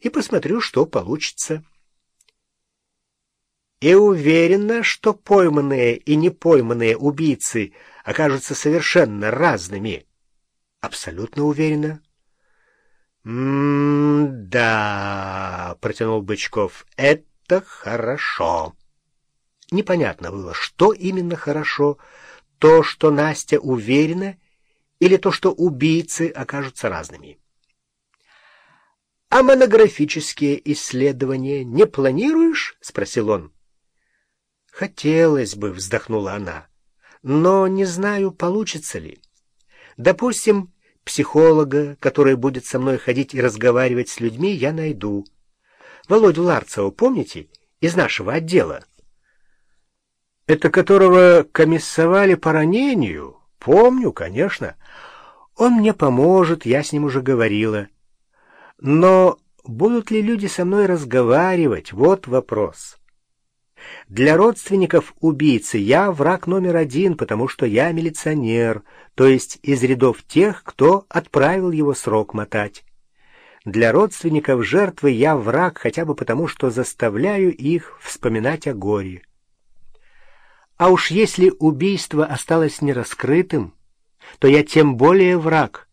и посмотрю, что получится. И уверена, что пойманные и непойманные убийцы окажутся совершенно разными. Абсолютно уверена. «М-да», — протянул Бычков, — «это хорошо». Непонятно было, что именно хорошо, то, что Настя уверена, или то, что убийцы окажутся разными. «А монографические исследования не планируешь?» — спросил он. «Хотелось бы», — вздохнула она, — «но не знаю, получится ли. Допустим, психолога, который будет со мной ходить и разговаривать с людьми, я найду. Володю Ларцева, помните, из нашего отдела?» «Это которого комиссовали по ранению?» «Помню, конечно. Он мне поможет, я с ним уже говорила». Но будут ли люди со мной разговаривать? Вот вопрос. Для родственников убийцы я враг номер один, потому что я милиционер, то есть из рядов тех, кто отправил его срок мотать. Для родственников жертвы я враг хотя бы потому, что заставляю их вспоминать о горе. А уж если убийство осталось нераскрытым, то я тем более враг,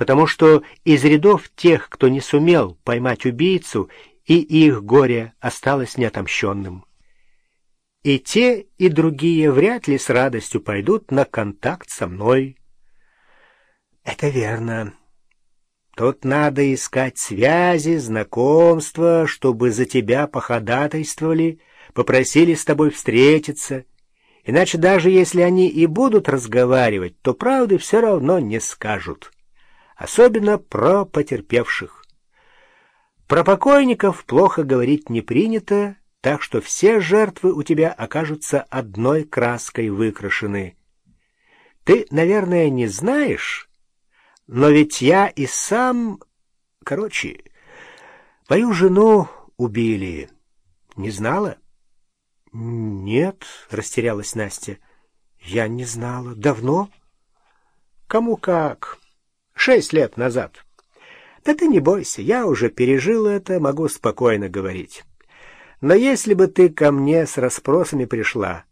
потому что из рядов тех, кто не сумел поймать убийцу, и их горе осталось неотомщенным. И те, и другие вряд ли с радостью пойдут на контакт со мной. Это верно. Тут надо искать связи, знакомства, чтобы за тебя походатайствовали, попросили с тобой встретиться. Иначе даже если они и будут разговаривать, то правды все равно не скажут особенно про потерпевших. Про покойников плохо говорить не принято, так что все жертвы у тебя окажутся одной краской выкрашены. Ты, наверное, не знаешь, но ведь я и сам... Короче, мою жену убили. Не знала? — Нет, — растерялась Настя. — Я не знала. Давно? — Кому как. Шесть лет назад. Да ты не бойся, я уже пережил это, могу спокойно говорить. Но если бы ты ко мне с расспросами пришла,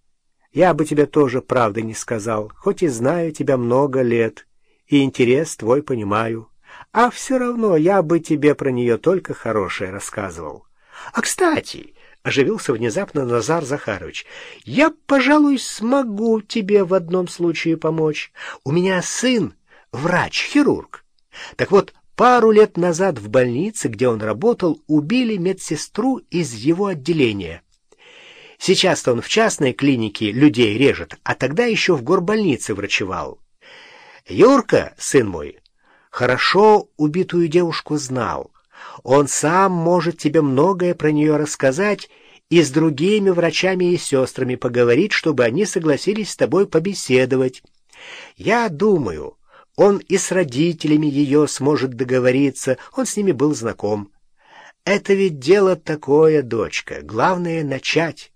я бы тебе тоже правды не сказал, хоть и знаю тебя много лет, и интерес твой понимаю. А все равно я бы тебе про нее только хорошее рассказывал. А, кстати, — оживился внезапно Назар Захарович, — я, пожалуй, смогу тебе в одном случае помочь. У меня сын врач, хирург. Так вот, пару лет назад в больнице, где он работал, убили медсестру из его отделения. Сейчас-то он в частной клинике людей режет, а тогда еще в горбольнице врачевал. Юрка, сын мой, хорошо убитую девушку знал. Он сам может тебе многое про нее рассказать и с другими врачами и сестрами поговорить, чтобы они согласились с тобой побеседовать. Я думаю, он и с родителями ее сможет договориться, он с ними был знаком. Это ведь дело такое, дочка, главное — начать.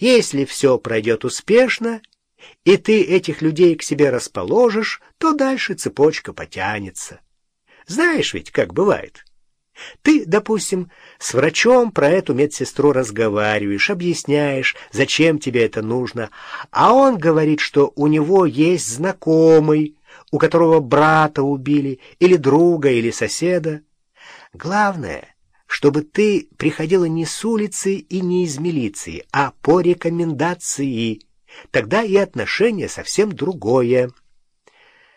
Если все пройдет успешно, и ты этих людей к себе расположишь, то дальше цепочка потянется. Знаешь ведь, как бывает. Ты, допустим, с врачом про эту медсестру разговариваешь, объясняешь, зачем тебе это нужно, а он говорит, что у него есть знакомый, у которого брата убили, или друга, или соседа. Главное, чтобы ты приходила не с улицы и не из милиции, а по рекомендации. Тогда и отношение совсем другое.